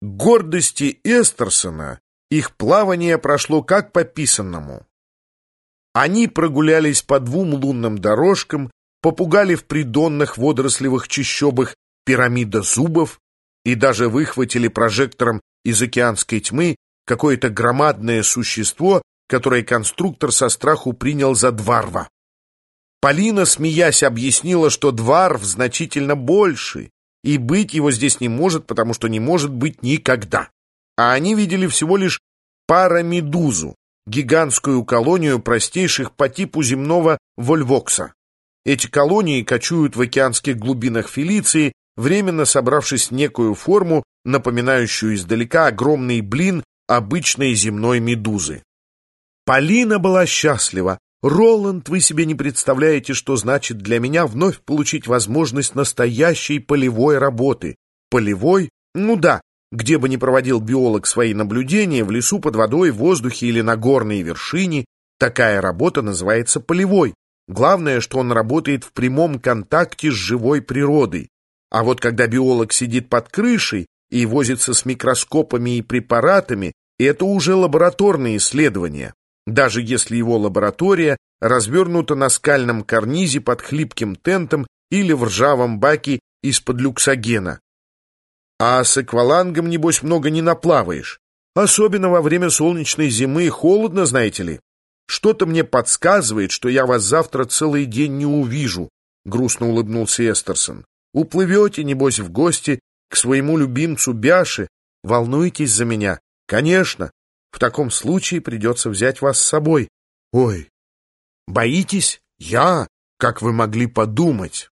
Гордости Эстерсона их плавание прошло как по писанному. Они прогулялись по двум лунным дорожкам, попугали в придонных водорослевых чащобах пирамида зубов и даже выхватили прожектором из океанской тьмы какое-то громадное существо, которое конструктор со страху принял за дварва. Полина, смеясь, объяснила, что дварв значительно больше, и быть его здесь не может, потому что не может быть никогда. А они видели всего лишь парамедузу, гигантскую колонию простейших по типу земного вольвокса. Эти колонии кочуют в океанских глубинах Фелиции, временно собравшись в некую форму, напоминающую издалека огромный блин обычной земной медузы. Полина была счастлива. «Роланд, вы себе не представляете, что значит для меня вновь получить возможность настоящей полевой работы. Полевой? Ну да, где бы ни проводил биолог свои наблюдения, в лесу, под водой, в воздухе или на горной вершине, такая работа называется полевой. Главное, что он работает в прямом контакте с живой природой. А вот когда биолог сидит под крышей и возится с микроскопами и препаратами, это уже лабораторные исследования, даже если его лаборатория развернута на скальном карнизе под хлипким тентом или в ржавом баке из-под люксогена. А с аквалангом, небось, много не наплаваешь. Особенно во время солнечной зимы холодно, знаете ли. Что-то мне подсказывает, что я вас завтра целый день не увижу, — грустно улыбнулся Эстерсон. Уплывете, небось, в гости к своему любимцу Бяше. Волнуетесь за меня? Конечно. В таком случае придется взять вас с собой. Ой, боитесь? Я? Как вы могли подумать?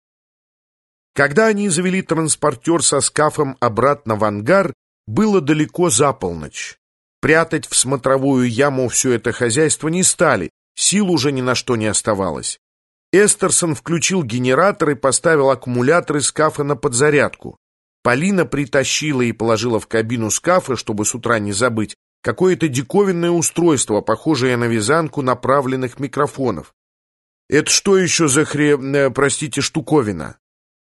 Когда они завели транспортер со скафом обратно в ангар, было далеко за полночь. Прятать в смотровую яму все это хозяйство не стали, сил уже ни на что не оставалось. Эстерсон включил генератор и поставил аккумуляторы скафа на подзарядку. Полина притащила и положила в кабину скафа, чтобы с утра не забыть, какое-то диковинное устройство, похожее на вязанку направленных микрофонов. «Это что еще за хре... Э, простите, штуковина?»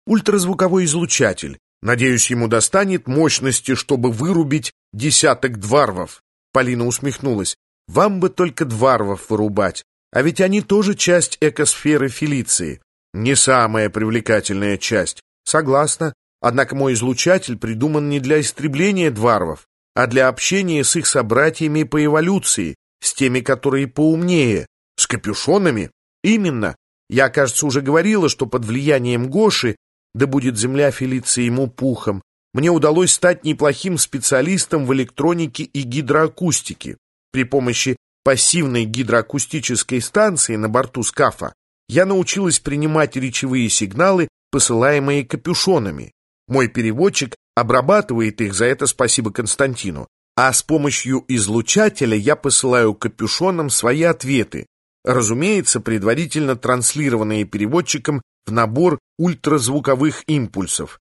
ультразвуковой излучатель. Надеюсь, ему достанет мощности, чтобы вырубить десяток дварвов. Полина усмехнулась. Вам бы только дварвов вырубать. А ведь они тоже часть экосферы Фелиции. Не самая привлекательная часть. Согласна. Однако мой излучатель придуман не для истребления дварвов, а для общения с их собратьями по эволюции, с теми, которые поумнее, с капюшонами. Именно. Я, кажется, уже говорила, что под влиянием Гоши да будет земля Фелиции ему пухом, мне удалось стать неплохим специалистом в электронике и гидроакустике. При помощи пассивной гидроакустической станции на борту скафа я научилась принимать речевые сигналы, посылаемые капюшонами. Мой переводчик обрабатывает их, за это спасибо Константину. А с помощью излучателя я посылаю капюшонам свои ответы, разумеется, предварительно транслированные переводчиком в набор ультразвуковых импульсов.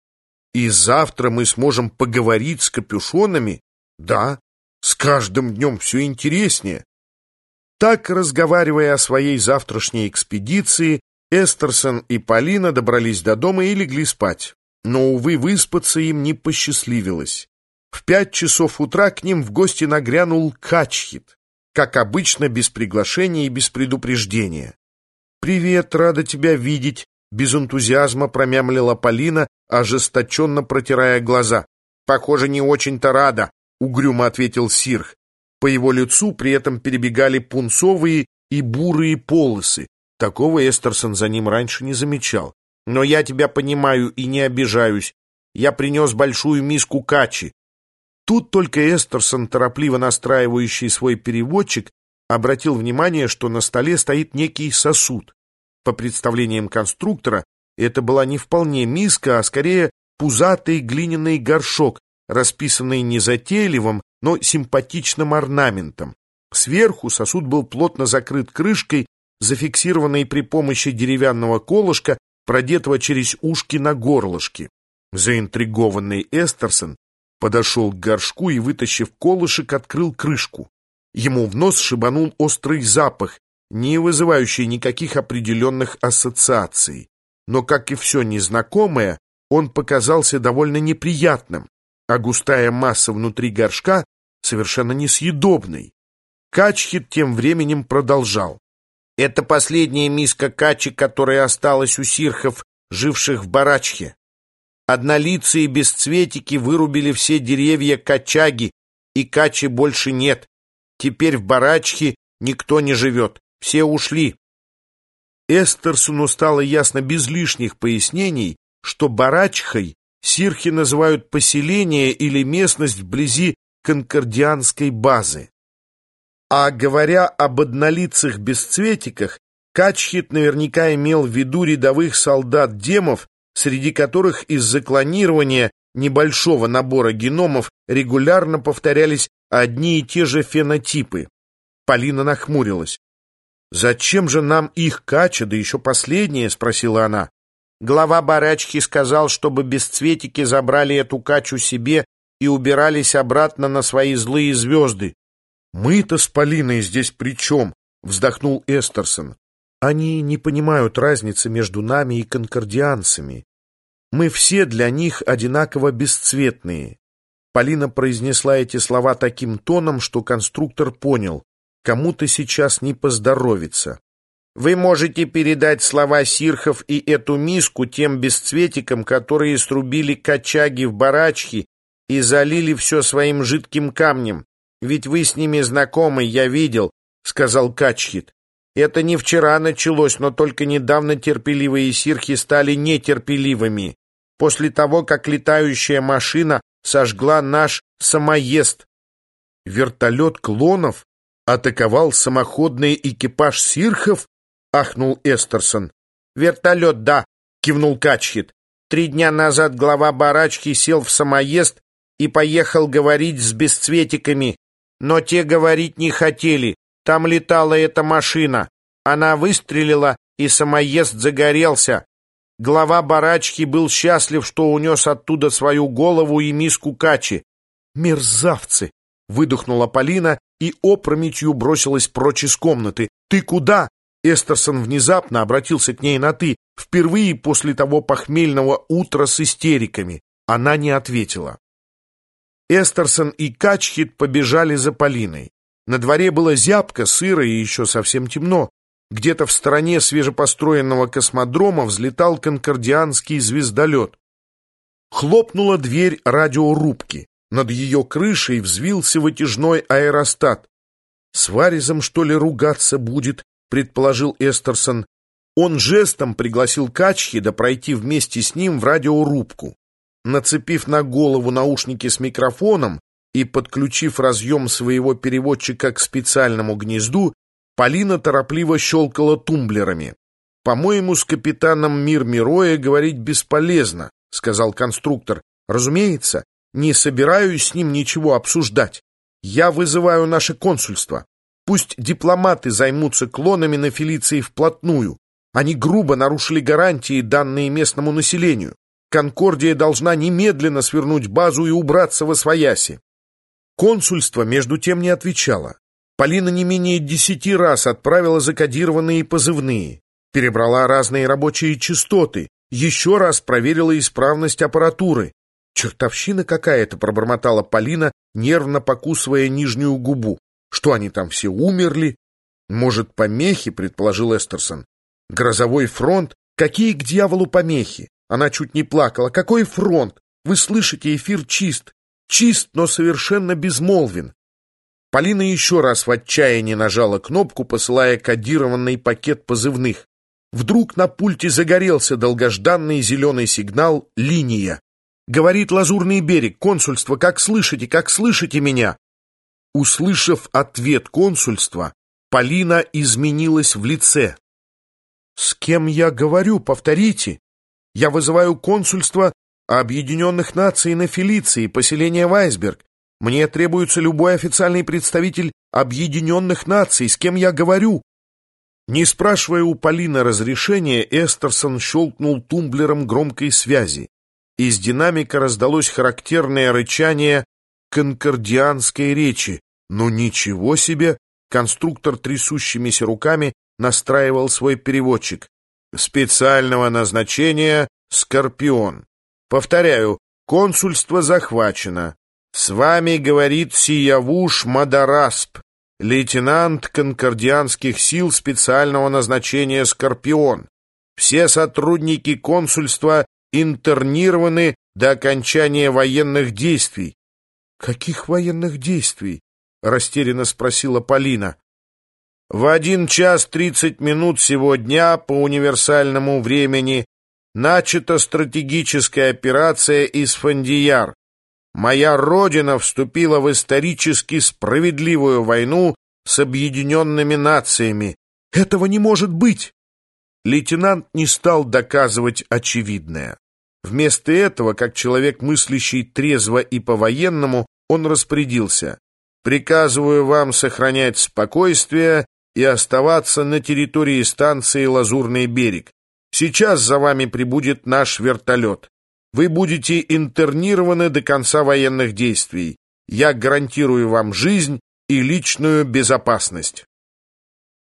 И завтра мы сможем поговорить с капюшонами? Да, с каждым днем все интереснее. Так, разговаривая о своей завтрашней экспедиции, Эстерсон и Полина добрались до дома и легли спать. Но, увы, выспаться им не посчастливилось. В пять часов утра к ним в гости нагрянул Качхит, как обычно, без приглашения и без предупреждения. «Привет, рада тебя видеть», без энтузиазма промямлила Полина, ожесточенно протирая глаза. «Похоже, не очень-то рада», — угрюмо ответил Сирх. По его лицу при этом перебегали пунцовые и бурые полосы. Такого Эстерсон за ним раньше не замечал. «Но я тебя понимаю и не обижаюсь. Я принес большую миску качи». Тут только Эстерсон, торопливо настраивающий свой переводчик, обратил внимание, что на столе стоит некий сосуд. По представлениям конструктора, это была не вполне миска, а скорее пузатый глиняный горшок, расписанный незатейливым, но симпатичным орнаментом. Сверху сосуд был плотно закрыт крышкой, зафиксированной при помощи деревянного колышка, продетого через ушки на горлышке. Заинтригованный Эстерсон подошел к горшку и, вытащив колышек, открыл крышку. Ему в нос шибанул острый запах, не вызывающий никаких определенных ассоциаций. Но, как и все незнакомое, он показался довольно неприятным. а густая масса внутри горшка совершенно несъедобной. Качхит тем временем продолжал. Это последняя миска качи, которая осталась у сирхов, живших в барачке. Однолицые бесцветики вырубили все деревья качаги, и качи больше нет. Теперь в барачке никто не живет, все ушли. Эстерсону стало ясно без лишних пояснений, что барачхой сирхи называют поселение или местность вблизи конкордианской базы. А говоря об однолицых бесцветиках, Качхит наверняка имел в виду рядовых солдат-демов, среди которых из-за клонирования небольшого набора геномов регулярно повторялись одни и те же фенотипы. Полина нахмурилась. «Зачем же нам их кача, да еще последнее?» — спросила она. Глава барачки сказал, чтобы бесцветики забрали эту качу себе и убирались обратно на свои злые звезды. «Мы-то с Полиной здесь при чем?» — вздохнул Эстерсон. «Они не понимают разницы между нами и конкордианцами. Мы все для них одинаково бесцветные». Полина произнесла эти слова таким тоном, что конструктор понял, кому-то сейчас не поздоровится. Вы можете передать слова сирхов и эту миску тем бесцветикам, которые срубили качаги в барачки и залили все своим жидким камнем. Ведь вы с ними знакомы, я видел, — сказал Качхит. Это не вчера началось, но только недавно терпеливые сирхи стали нетерпеливыми. После того, как летающая машина сожгла наш самоезд. Вертолет клонов атаковал самоходный экипаж сирхов? Ахнул Эстерсон. Вертолет, да, кивнул Качхит. Три дня назад глава барачки сел в самоезд и поехал говорить с бесцветиками, но те говорить не хотели. Там летала эта машина. Она выстрелила, и самоезд загорелся. Глава барачки был счастлив, что унес оттуда свою голову и миску качи. «Мерзавцы!» — выдохнула Полина и опрометью бросилась прочь из комнаты. «Ты куда?» Эстерсон внезапно обратился к ней на «ты», впервые после того похмельного утра с истериками. Она не ответила. Эстерсон и Качхит побежали за Полиной. На дворе было зябко, сыро и еще совсем темно. Где-то в стороне свежепостроенного космодрома взлетал конкордианский звездолет. Хлопнула дверь радиорубки. Над ее крышей взвился вытяжной аэростат. «С Варизом, что ли, ругаться будет?» — предположил Эстерсон. Он жестом пригласил Качхида пройти вместе с ним в радиорубку. Нацепив на голову наушники с микрофоном и подключив разъем своего переводчика к специальному гнезду, Полина торопливо щелкала тумблерами. «По-моему, с капитаном Мир Мироя говорить бесполезно», — сказал конструктор. «Разумеется, не собираюсь с ним ничего обсуждать. Я вызываю наше консульство. Пусть дипломаты займутся клонами на Фелиции вплотную. Они грубо нарушили гарантии, данные местному населению. Конкордия должна немедленно свернуть базу и убраться во свояси. Консульство, между тем, не отвечало. Полина не менее десяти раз отправила закодированные позывные, перебрала разные рабочие частоты, еще раз проверила исправность аппаратуры. «Чертовщина какая-то!» — пробормотала Полина, нервно покусывая нижнюю губу. «Что они там все умерли?» «Может, помехи?» — предположил Эстерсон. «Грозовой фронт? Какие к дьяволу помехи?» Она чуть не плакала. «Какой фронт? Вы слышите, эфир чист. Чист, но совершенно безмолвен». Полина еще раз в отчаянии нажала кнопку, посылая кодированный пакет позывных. Вдруг на пульте загорелся долгожданный зеленый сигнал «Линия». Говорит Лазурный берег, консульство, как слышите, как слышите меня? Услышав ответ консульства, Полина изменилась в лице. «С кем я говорю? Повторите!» Я вызываю консульство Объединенных Наций на Фелиции, поселение Вайсберг. Мне требуется любой официальный представитель Объединенных Наций, с кем я говорю. Не спрашивая у Полины разрешения, Эстерсон щелкнул тумблером громкой связи. Из динамика раздалось характерное рычание конкордианской речи. Но ничего себе! Конструктор трясущимися руками настраивал свой переводчик специального назначения «Скорпион». Повторяю, Консульство захвачено. С вами говорит Сиявуш Мадарасп, лейтенант конкордианских сил специального назначения «Скорпион». Все сотрудники консульства интернированы до окончания военных действий. «Каких военных действий?» — растерянно спросила Полина. «В один час тридцать минут сегодня по универсальному времени начата стратегическая операция из Фандияр. Моя родина вступила в исторически справедливую войну с объединенными нациями. Этого не может быть!» Лейтенант не стал доказывать очевидное. Вместо этого, как человек, мыслящий трезво и по-военному, он распорядился. «Приказываю вам сохранять спокойствие и оставаться на территории станции «Лазурный берег». Сейчас за вами прибудет наш вертолет. Вы будете интернированы до конца военных действий. Я гарантирую вам жизнь и личную безопасность».